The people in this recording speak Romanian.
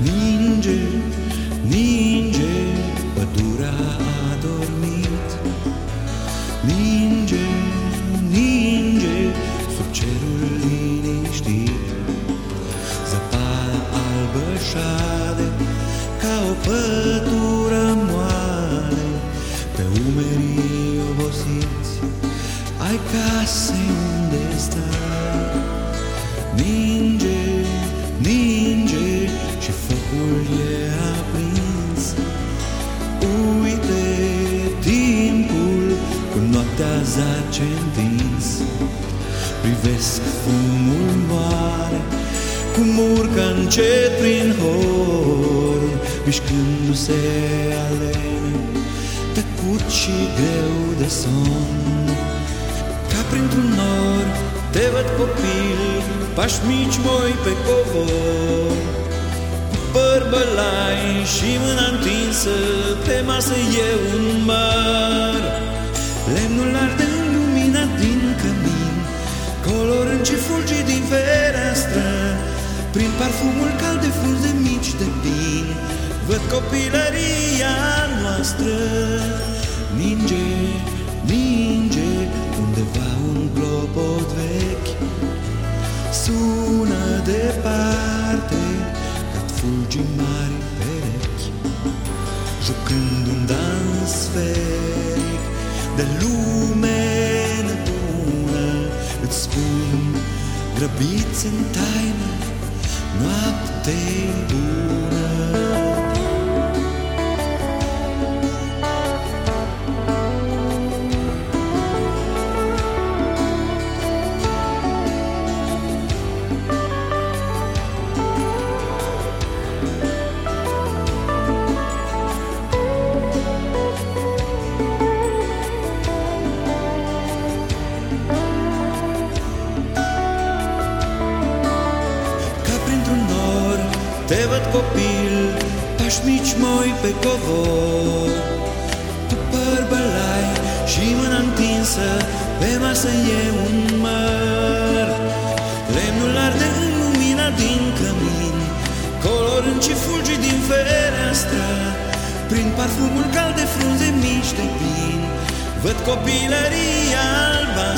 Ninge, ninge, pădurea a dormit. Ninge, ninge, sub cerul liniștit. Zăpada albă șade ca o pătură moale. Pe umerii obosiți ai casei unde stai. Noaptea zace întins. Privesc fumul moare cum urcă încet prin hor, mișcându-se alene, tăcut și greu de somn. Ca printr-un nor te văd copil, pași mici moi pe covor, cu păr bălai și mâna întinsă, pe masă e un măr. Văd copilăria noastră. Ninge, ninge undeva un globot vechi. Sună departe ca fulgi mari perechi. Jucând un dans sferic de lume nebună Îți spun grăbiți în taină noapte bună. Te văd copil, pași mici moi pe covor. Cu păr bălai și mâna întinsă Pe masă e un măr. Lemnul arde în lumina din cămin Colorând și fulgi din fereastră. Prin parfumul cald de frunze mici de pin Văd copilăria albă